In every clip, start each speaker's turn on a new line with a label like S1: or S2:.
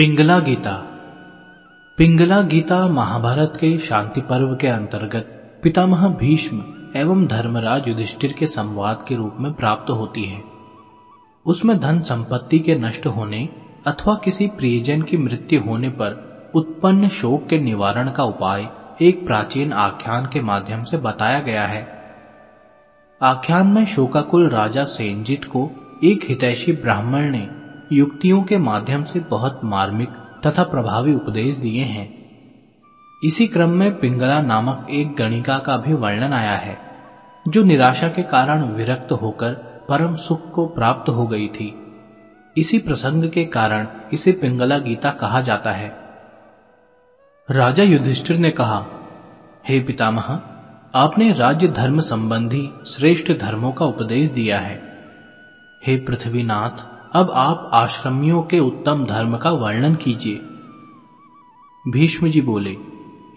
S1: पिंगला गीता। पिंगला गीता महाभारत के शांति पर्व के अंतर्गत पितामह भीष्म एवं धर्मराज युधिष्ठिर के संवाद के रूप में प्राप्त होती है। उसमें धन संपत्ति के नष्ट होने अथवा किसी प्रियजन की मृत्यु होने पर उत्पन्न शोक के निवारण का उपाय एक प्राचीन आख्यान के माध्यम से बताया गया है। आख्यान में शोकाकुल राजा सेनजित को एक हितैषी ब्राह्मण ने युक्तियों के माध्यम से बहुत मार्मिक तथा प्रभावी उपदेश दिए हैं। इसी क्रम में पिंगला नामक एक गणिका का भी वर्णन आया है, जो निराशा के कारण विरक्त होकर परम सुख को प्राप्त हो गई थी। इसी प्रसंग के कारण इसे पिंगला गीता कहा जाता है। राजा युधिष्ठिर ने कहा, हे पितामह, आपने राज्य धर्म संबंधी श्रेष्ठ धर्मों का उपदेश दिया है। हे पृथ्वीनाथ अब आप आश्रमियों के उत्तम धर्म का वर्णन कीजिए। भीष्म जी बोले,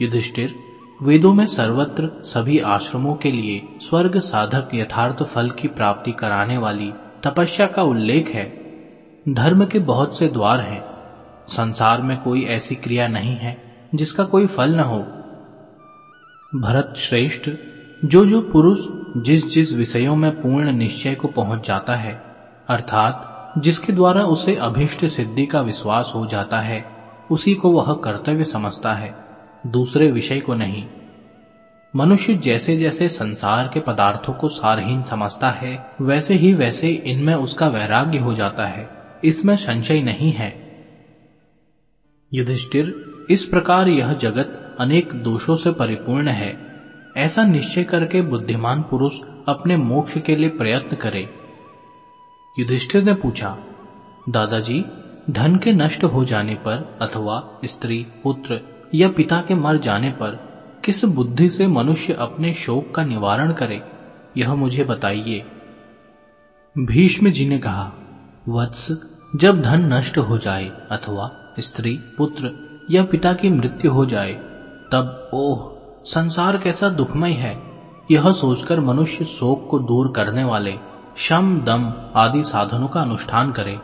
S1: युधिष्ठिर, वेदों में सर्वत्र सभी आश्रमों के लिए स्वर्ग साधक यथार्थ फल की प्राप्ति कराने वाली तपस्या का उल्लेख है। धर्म के बहुत से द्वार हैं। संसार में कोई ऐसी क्रिया नहीं है जिसका कोई फल न हो। भरत श्रेष्ठ जो जो पुरुष जिस जिस विषयों में पूर्ण निश्चय को पहुँच जाता है, अर्थात जिसके द्वारा उसे अभिष्ट सिद्धि का विश्वास हो जाता है, उसी को वह कर्तव्य समझता है, दूसरे विषय को नहीं। मनुष्य जैसे जैसे संसार के पदार्थों को सारहीन समझता है, वैसे ही वैसे इनमें उसका वैराग्य हो जाता है, इसमें संशय नहीं है। युधिष्ठिर, इस प्रकार यह जगत अनेक दोषों से परिपूर्ण है। ऐसा निश्चय करके बुद्धिमान पुरुष अपने मोक्ष के लिए प्रयत्न करे। युधिष्ठिर ने पूछा, दादाजी, धन के नष्ट हो जाने पर अथवा स्त्री, पुत्र या पिता के मर जाने पर किस बुद्धि से मनुष्य अपने शोक का निवारण करे, यह मुझे बताइए? भीष्म जी ने कहा, वत्स, जब धन नष्ट हो जाए अथवा स्त्री, पुत्र या पिता की मृत्यु हो जाए, तब ओह, संसार कैसा दुखमय है। यह सोचकर मनुष्य शोक को दूर करने वाले शम, दम आदि साधनों का अनुष्ठान करें।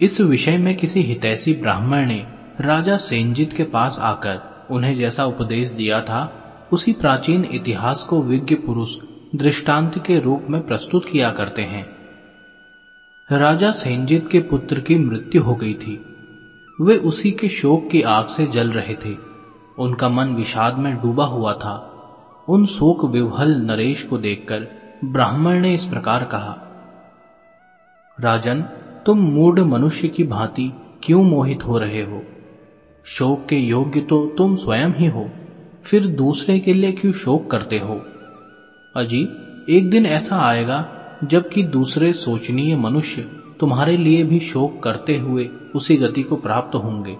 S1: इस विषय में किसी हितैषी ब्राह्मण ने राजा सेनजित के पास आकर उन्हें जैसा उपदेश दिया था, उसी प्राचीन इतिहास को विज्ञ पुरुष दृष्टांत के रूप में प्रस्तुत किया करते हैं। राजा सेनजित के पुत्र की मृत्यु हो गई थी। वे उसी के शोक की आग से जल रहे थे। उनका मन विषाद में डूबा हुआ था। उन शोक विवहल नरेश को देखकर ब्राह्मण ने इस प्रकार कहा, राजन, तुम मूड मनुष्य की भांति क्यों मोहित हो रहे हो? शोक के योग्य तो तुम स्वयं ही हो, फिर दूसरे के लिए क्यों शोक करते हो? अजी, एक दिन ऐसा आएगा, जबकि दूसरे सोचनीय मनुष्य तुम्हारे लिए भी शोक करते हुए उसी गति को प्राप्त होंगे।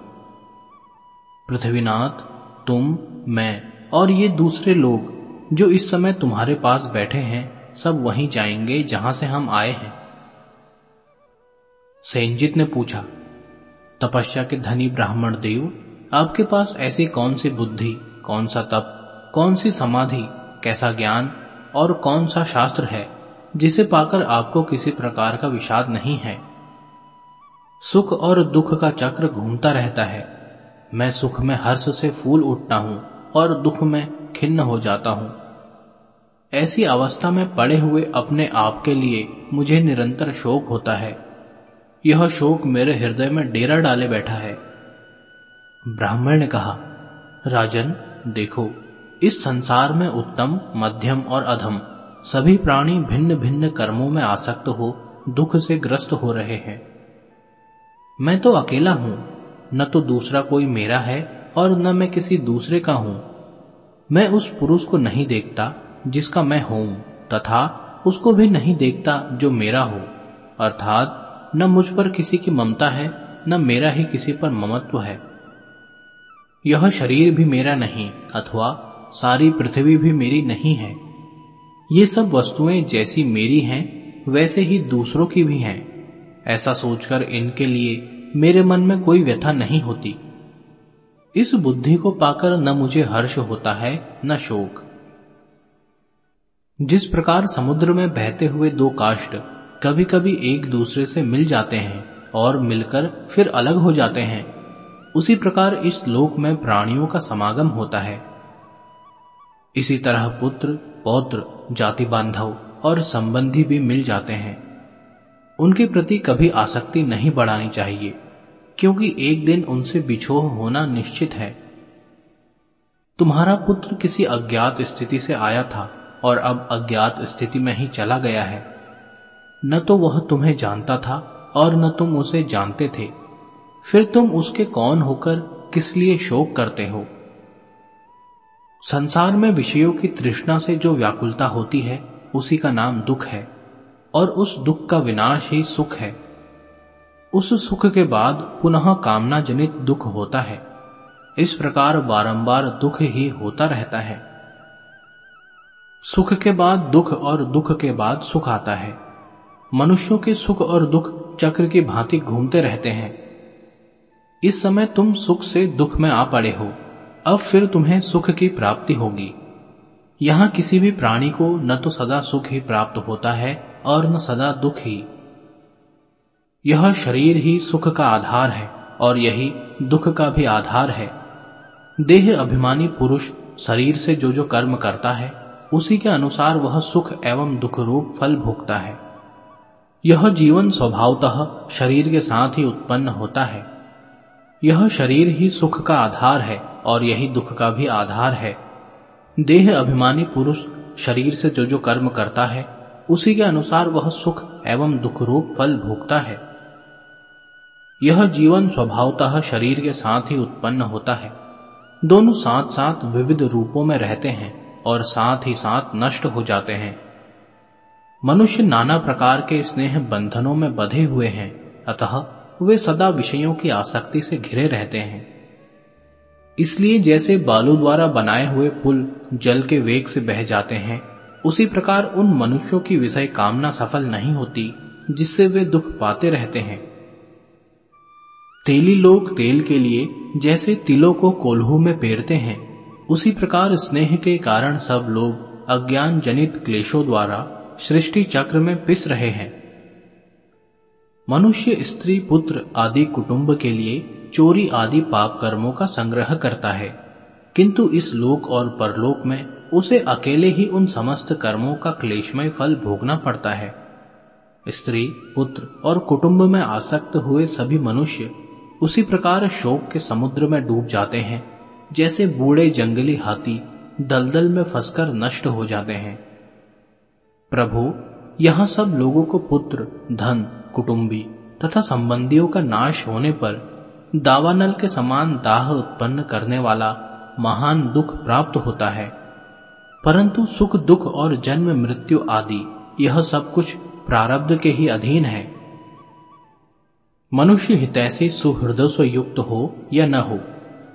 S1: पृथ्वीनाथ, तुम, मैं और ये दूसरे लोग जो इस समय तुम्हारे पास बैठे हैं सब वहीं जाएँगे जहाँ से हम आए हैं। सेनजित ने पूछा, तपस्या के धनी ब्राह्मण देव, आपके पास ऐसी कौन सी बुद्धि, कौन सा तप, कौन सी समाधि, कैसा ज्ञान और कौन सा शास्त्र है, जिसे पाकर आपको किसी प्रकार का विषाद नहीं है? सुख और दुख का चक्र घूमता रहता है। मैं सुख में हर्ष से फूल उठता हूँ और दुख में खिन्न हो जाता हूँ। ऐसी अवस्था में पड़े हुए अपने आप के लिए मुझे निरंतर शोक होता है। यह शोक मेरे हृदय में डेरा डाले बैठा है। ब्राह्मण ने कहा, राजन, देखो, इस संसार में उत्तम, मध्यम और अधम, सभी प्राणी भिन्न भिन्न कर्मों में आसक्त हो, दुख से ग्रस्त हो रहे हैं। मैं तो अकेला हूँ, न तो दूसरा कोई मेरा है और न मैं किसी दूसरे का हूँ। मैं उस पुरुष को नहीं देखता जिसका मैं हूँ, तथा उसको भी नहीं देखता जो मेरा हो। अर्थात, न मुझ पर किसी की ममता है, न मेरा ही किसी पर ममत्व है। यह शरीर भी मेरा नहीं, अथवा सारी पृथ्वी भी मेरी नहीं है। ये सब वस्तुएँ जैसी मेरी हैं, वैसे ही दूसरों की भी हैं। ऐसा सोचकर इनके लिए मेरे मन में कोई व्यथा नहीं होती। इस बुद्धि को पाकर न मुझे हर्ष होता है, न शोक। जिस प्रकार समुद्र में बहते हुए दो काष्ट कभी कभी एक दूसरे से मिल जाते हैं और मिलकर फिर अलग हो जाते हैं, उसी प्रकार इस लोक में प्राणियों का समागम होता है। इसी तरह पुत्र, पौत्र जाति बांधव और संबंधी भी मिल जाते हैं। उनके प्रति कभी आसक्ति नहीं बढ़ानी चाहिए, क्योंकि एक दिन उनसे बिछोह होना निश्चित है। तुम्हारा पुत्र किसी अज्ञात स्थिति से आया था और अब अज्ञात स्थिति में ही चला गया है। न तो वह तुम्हें जानता था और न तुम उसे जानते थे। फिर तुम उसके कौन होकर किस लिए शोक करते हो? संसार में विषयों की तृष्णा से जो व्याकुलता होती है, उसी का नाम दुख है, और उस दुख का विनाश ही सुख है। उस सुख के बाद पुनः कामना जनित दुख होता है। इस प्रकार बारंबार दुख ही होता रहता है। सुख के बाद दुख और दुख के बाद सुख आता है। मनुष्यों के सुख और दुख चक्र की भांति घूमते रहते हैं। इस समय तुम सुख से दुख में आ पड़े हो। अब फिर तुम्हें सुख की प्राप्ति होगी। यहाँ किसी भी प्राणी को न तो सदा सुख ही प्राप्त होता है और न सदा दुख ही। यह शरीर ही सुख का आधार है और यही दुख का भी आधार है। देह अभिमानी पुरुष शरीर से जो जो कर्म करता है उसी के अनुसार वह सुख एवं दुख रूप फल भोगता है। यह जीवन स्वभावतः शरीर के साथ ही उत्पन्न होता है। यह शरीर ही सुख का आधार है और यही दुख का भी आधार है। देह अभिमानी पुरुष शरीर से जो जो कर्म करता है, उसी के अनुसार वह सुख एवं दुख रूप फल भोगता है। यह जीवन स्वभावतः शरीर के साथ ही उत्पन्न होता है। दोनों साथ साथ विविध रूपों में रहते हैं। और साथ ही साथ नष्ट हो जाते हैं। मनुष्य नाना प्रकार के स्नेह बंधनों में बधे हुए हैं, अतः वे सदा विषयों की आसक्ति से घिरे रहते हैं। इसलिए जैसे बालू द्वारा बनाए हुए पुल जल के वेग से बह जाते हैं, उसी प्रकार उन मनुष्यों की विषय कामना सफल नहीं होती, जिससे वे दुख पाते रहते हैं। तेली लोग तेल के लिए जैसे तिलों को कोल्हू में पेरते हैं उसी प्रकार स्नेह के कारण सब लोग अज्ञान जनित क्लेशों द्वारा सृष्टि चक्र में पिस रहे हैं। मनुष्य, स्त्री, पुत्र आदि कुटुंब के लिए चोरी आदि पाप कर्मों का संग्रह करता है। किंतु इस लोक और परलोक में उसे अकेले ही उन समस्त कर्मों का क्लेशमय फल भोगना पड़ता है। स्त्री, पुत्र और कुटुंब में आसक्त हुए सभी मनुष्य उसी प्रकार शोक के समुद्र में डूब जाते हैं। जैसे बूढ़े जंगली हाथी दलदल में फंसकर नष्ट हो जाते हैं। प्रभु, यहाँ सब लोगों को पुत्र, धन, कुटुंबी तथा संबंधियों का नाश होने पर दावानल के समान दाह उत्पन्न करने वाला महान दुख प्राप्त होता है। परंतु सुख, दुख और जन्म, मृत्यु आदि, यह सब कुछ प्रारब्ध के ही अधीन है। मनुष्य हितैषी सुहृदय युक्त हो या न हो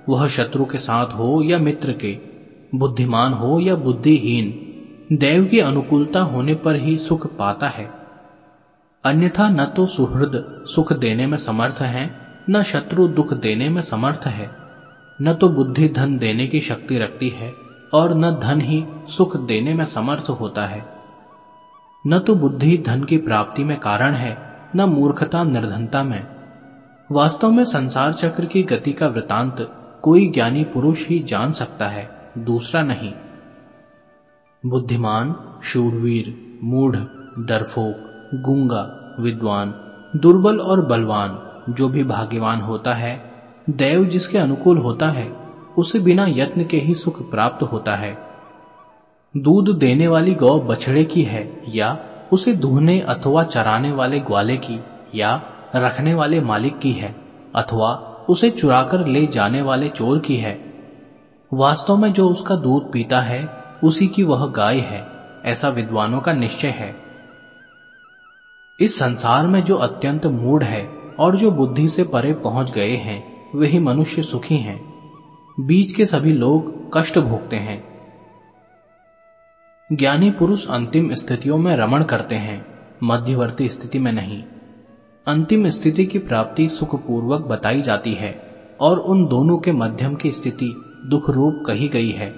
S1: वह शत्रु के साथ हो या मित्र के, बुद्धिमान हो या बुद्धिहीन, देव की अनुकूलता होने पर ही सुख पाता है। अन्यथा न तो सुहृद सुख देने में समर्थ है, न शत्रु दुख देने में समर्थ है। न तो बुद्धि धन देने की शक्ति रखती है, और न धन ही सुख देने में समर्थ होता है। न तो बुद्धि धन की प्राप्ति में कारण है, न मूर्खता निर्धनता में। वास्तव में संसार चक्र की गति का वृतांत कोई ज्ञानी पुरुष ही जान सकता है, दूसरा नहीं। बुद्धिमान, शूरवीर, मूढ़, डरफोक, गुंगा, विद्वान, दुर्बल और बलवान, जो भी भाग्यवान होता है, देव जिसके अनुकूल होता है, उसे बिना यत्न के ही सुख प्राप्त होता है। दूध देने वाली गौ बछड़े की है, या उसे दूहने अथवा चराने वाले ग्वाले की, या रखने वाले मालिक की है, अथवा उसे चुराकर ले जाने वाले चोर की है। वास्तव में जो उसका दूध पीता है, उसी की वह गाय है। ऐसा विद्वानों का निश्चय है। इस संसार में जो अत्यंत मूढ़ है और जो बुद्धि से परे पहुँच गए हैं वही मनुष्य सुखी हैं। बीच के सभी लोग कष्ट भोगते हैं। ज्ञानी पुरुष अंतिम स्थितियों में रमण करते हैं, मध्यवर्ती स्थिति में नहीं। अंतिम स्थिति की प्राप्ति सुखपूर्वक बताई जाती है और उन दोनों के मध्यम की स्थिति दुख रूप कही गई है।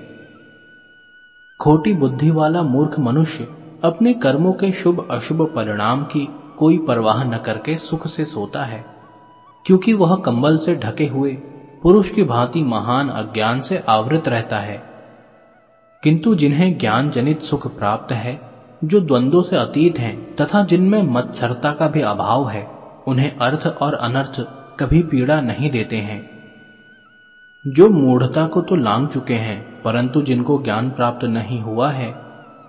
S1: खोटी बुद्धि वाला मूर्ख मनुष्य अपने कर्मों के शुभ अशुभ परिणाम की कोई परवाह न करके सुख से सोता है, क्योंकि वह कंबल से ढके हुए पुरुष की भांति महान अज्ञान से आवृत रहता है। किंतु जिन्हें ज्ञान जनित सुख प्राप्त है जो द्वंद्वों से अतीत हैं तथा जिनमें मत्सरता का भी अभाव है, उन्हें अर्थ और अनर्थ कभी पीड़ा नहीं देते हैं। जो मूढ़ता को तो लांग चुके हैं, परंतु जिनको ज्ञान प्राप्त नहीं हुआ है,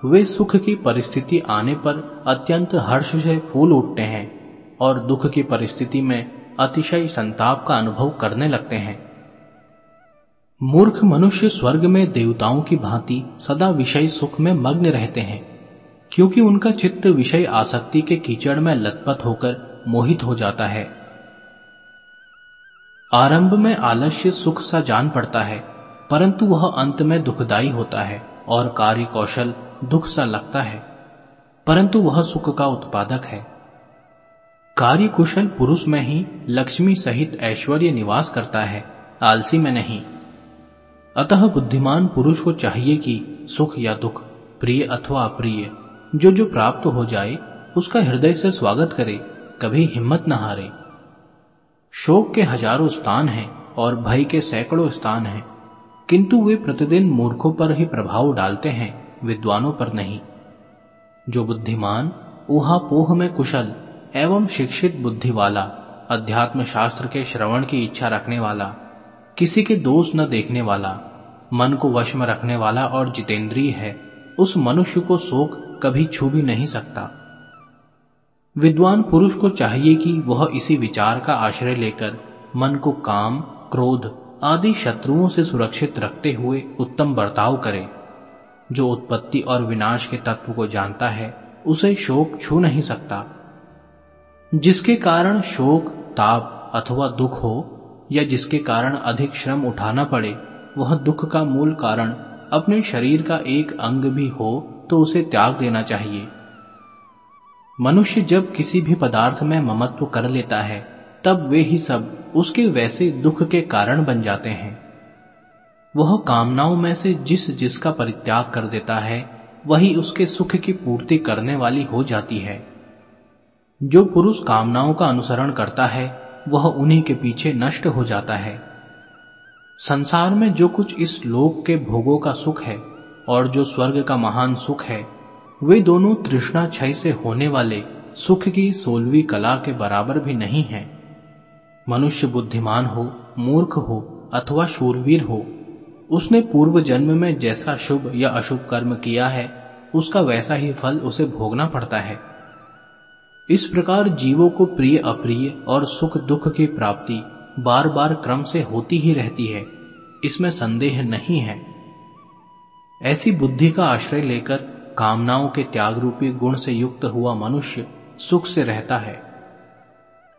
S1: वे सुख की परिस्थिति आने पर अत्यंत हर्ष से फूल उठते हैं और दुख की परिस्थिति में अतिशय संताप का अनुभव करने लगते हैं। मूर्ख मनुष्य स्वर्ग में देवताओं की भांति सदा विषय सुख में मग्न रहते हैं। क्योंकि उनका चित्त विषय आसक्ति के कीचड़ में लतपथ होकर मोहित हो जाता है। आरंभ में आलस्य सुख सा जान पड़ता है, परंतु वह अंत में दुखदाई होता है और कार्य कौशल दुख सा लगता है, परंतु वह सुख का उत्पादक है। कार्य कुशल पुरुष में ही लक्ष्मी सहित ऐश्वर्य निवास करता है, आलसी में नहीं। अतः बुद्धिमान पुरुष को चाहिए कि सुख या दुख, प्रिय अथवा अप्रिय जो जो प्राप्त हो जाए, उसका हृदय से स्वागत करे, कभी हिम्मत न हारे। शोक के हज़ारों स्थान हैं और भय के सैकड़ों स्थान हैं, किंतु वे प्रतिदिन मूर्खों पर ही प्रभाव डालते हैं, विद्वानों पर नहीं। जो बुद्धिमान ऊहा पोह में कुशल एवं शिक्षित बुद्धि वाला अध्यात्म शास्त्र के श्रवण की इच्छा रखने वाला, किसी के दोष न देखने वाला, मन को वश में रखने वाला और जितेंद्रीय है, उस मनुष्य को शोक कभी छू भी नहीं सकता। विद्वान पुरुष को चाहिए कि वह इसी विचार का आश्रय लेकर मन को काम, क्रोध आदि शत्रुओं से सुरक्षित रखते हुए उत्तम बर्ताव करे। जो उत्पत्ति और विनाश के तत्व को जानता है, उसे शोक छू नहीं सकता। जिसके कारण शोक, ताप अथवा दुख हो, या जिसके कारण अधिक श्रम उठाना पड़े, वह दुख का मूल कारण अपने शरीर का एक अंग भी हो तो उसे त्याग देना चाहिए। मनुष्य जब किसी भी पदार्थ में ममत्व कर लेता है, तब वे ही सब उसके वैसे दुख के कारण बन जाते हैं। वह कामनाओं में से जिस जिसका परित्याग कर देता है, वही उसके सुख की पूर्ति करने वाली हो जाती है। जो पुरुष कामनाओं का अनुसरण करता है, वह उन्हीं के पीछे नष्ट हो जाता है। संसार में जो कुछ इस लोक के भोगों का सुख है और जो स्वर्ग का महान सुख है, वे दोनों तृष्णा क्षय से होने वाले सुख की सोलवी कला के बराबर भी नहीं है। मनुष्य बुद्धिमान हो, मूर्ख हो, अथवा शूरवीर हो, उसने पूर्व जन्म में जैसा शुभ या अशुभ कर्म किया है, उसका वैसा ही फल उसे भोगना पड़ता है। इस प्रकार जीवों को प्रिय, अप्रिय और सुख दुख की प्राप्ति बार बार क्रम से होती ही रहती है, इसमें संदेह नहीं है। ऐसी बुद्धि का आश्रय लेकर कामनाओं के त्याग रूपी गुण से युक्त हुआ मनुष्य सुख से रहता है।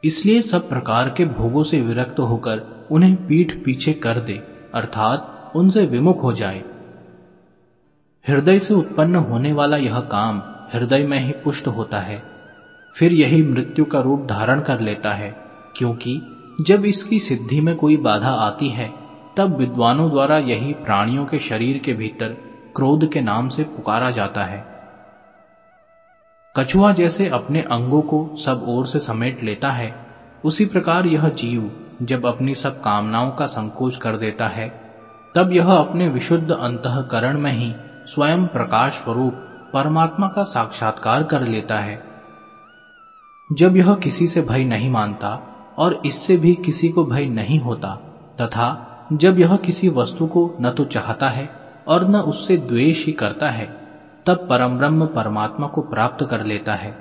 S1: इसलिए सब प्रकार के भोगों से विरक्त होकर उन्हें पीठ पीछे कर दे, अर्थात उनसे विमुख हो जाए। हृदय से उत्पन्न होने वाला यह काम हृदय में ही पुष्ट होता है। फिर यही मृत्यु का रूप धारण कर लेता है, क्योंकि जब इसकी सिद्धि में कोई बाधा आती है तब विद्वानों द्वारा यही प्राणियों के शरीर के भीतर क्रोध के नाम से पुकारा जाता है। कछुआ जैसे अपने अंगों को सब ओर से समेट लेता है, उसी प्रकार यह जीव जब अपनी सब कामनाओं का संकोच कर देता है, तब यह अपने विशुद्ध अंतकरण में ही स्वयं प्रकाश स्वरूप परमात्मा का साक्षात्कार कर लेता है। जब यह किसी से भय नहीं मानता और इससे भी किसी को भय नहीं होता, तथा जब यह किसी वस्तु को न तो चाहता है और न उससे द्वेष ही करता है, तब परम ब्रह्म परमात्मा को प्राप्त कर लेता है।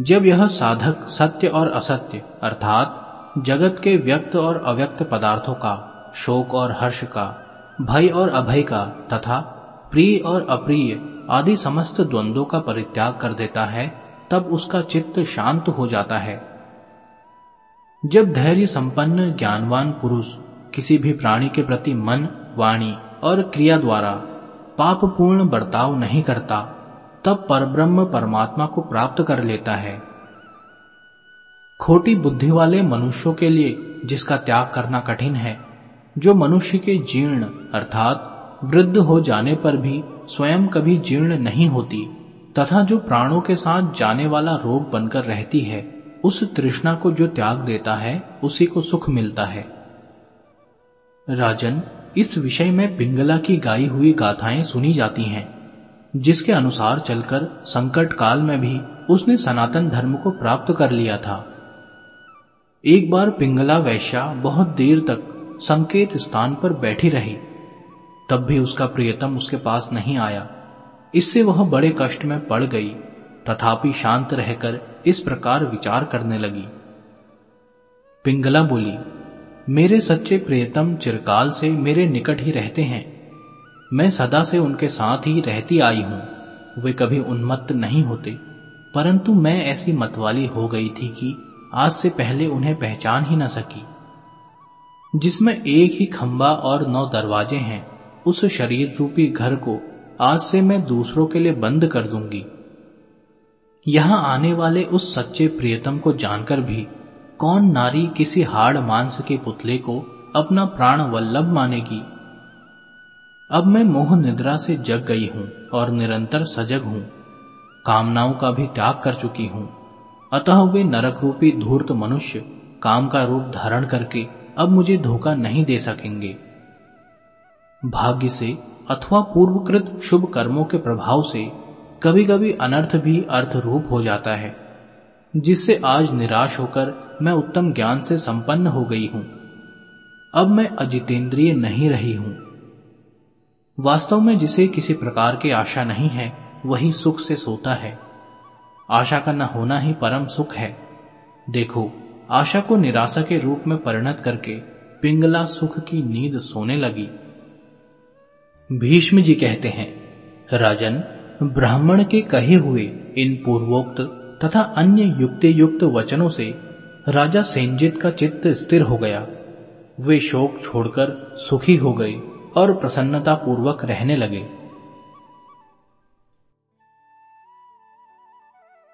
S1: जब यह साधक सत्य और असत्य, अर्थात जगत के व्यक्त और अव्यक्त पदार्थों का, शोक और हर्ष का, भय और अभय का, तथा प्रिय और अप्रिय आदि समस्त द्वंद्वों का परित्याग कर देता है, तब उसका चित्त शांत हो जाता है। जब धैर्य संपन्न, ज्ञानवान पुरुष किसी भी प्राणी के प्रति मन, वाणी और क्रिया द्वारा पापपूर्ण बर्ताव नहीं करता, तब परब्रह्म परमात्मा को प्राप्त कर लेता है। खोटी बुद्धि वाले मनुष्यों के लिए जिसका त्याग करना कठिन है, जो मनुष्य के जीर्ण अर्थात वृद्ध हो जाने पर भी स्वयं कभी जीर्ण नहीं होती, तथा जो प्राणों के साथ जाने वाला रोग बनकर रहती है, उस तृष्णा को जो त्याग देता है, उसी को सुख मिलता है। राजन, इस विषय में पिंगला की गाई हुई गाथाएँ सुनी जाती हैं, जिसके अनुसार चलकर संकट काल में भी उसने सनातन धर्म को प्राप्त कर लिया था। एक बार पिंगला वैश्या बहुत देर तक संकेत स्थान पर बैठी रही, तब भी उसका प्रियतम उसके पास नहीं आया। इससे वह बड़े कष्ट में पड़ गई, तथापि शांत रहकर इस प्रकार विचार करने लगी। पिंगला बोली मेरे सच्चे प्रियतम चिरकाल से मेरे निकट ही रहते हैं। मैं सदा से उनके साथ ही रहती आई हूँ। वे कभी उन्मत्त नहीं होते। परंतु मैं ऐसी मतवाली हो गई थी कि आज से पहले उन्हें पहचान ही न सकी। जिसमें एक ही खंबा और नौ दरवाजे हैं, उस शरीर रूपी घर को आज से मैं दूसरों के लिए बंद कर दूँगी। यहाँ आने वाले उस सच्चे प्रियतम को जानकर भी कौन नारी किसी हाड़ मांस के पुतले को अपना प्राण वल्लभ मानेगी? अब मैं मोह निद्रा से जग गई हूँ और निरंतर सजग हूँ। कामनाओं का भी त्याग कर चुकी हूँ। अतः वे नरक रूपी धूर्त मनुष्य काम का रूप धारण करके अब मुझे धोखा नहीं दे सकेंगे। भाग्य से अथवा पूर्वकृत शुभ कर्मों के प्रभाव से कभी कभी अनर्थ भी अर्थ रूप हो जाता है। जिससे आज निराश होकर मैं उत्तम ज्ञान से संपन्न हो गई हूँ। अब मैं अजितेंद्रिय नहीं रही हूँ। वास्तव में जिसे किसी प्रकार की आशा नहीं है, वही सुख से सोता है। आशा का न होना ही परम सुख है। देखो, आशा को निराशा के रूप में परिणत करके पिंगला सुख की नींद सोने लगी। भीष्म जी कहते हैं, राजन, ब्राह्मण के कहे हुए इन पूर्वोक्त तथा अन्य युक्ति युक्त वचनों से राजा सेंजित का चित्त स्थिर हो गया। वे शोक छोड़कर सुखी हो गए और प्रसन्नता पूर्वक रहने लगे।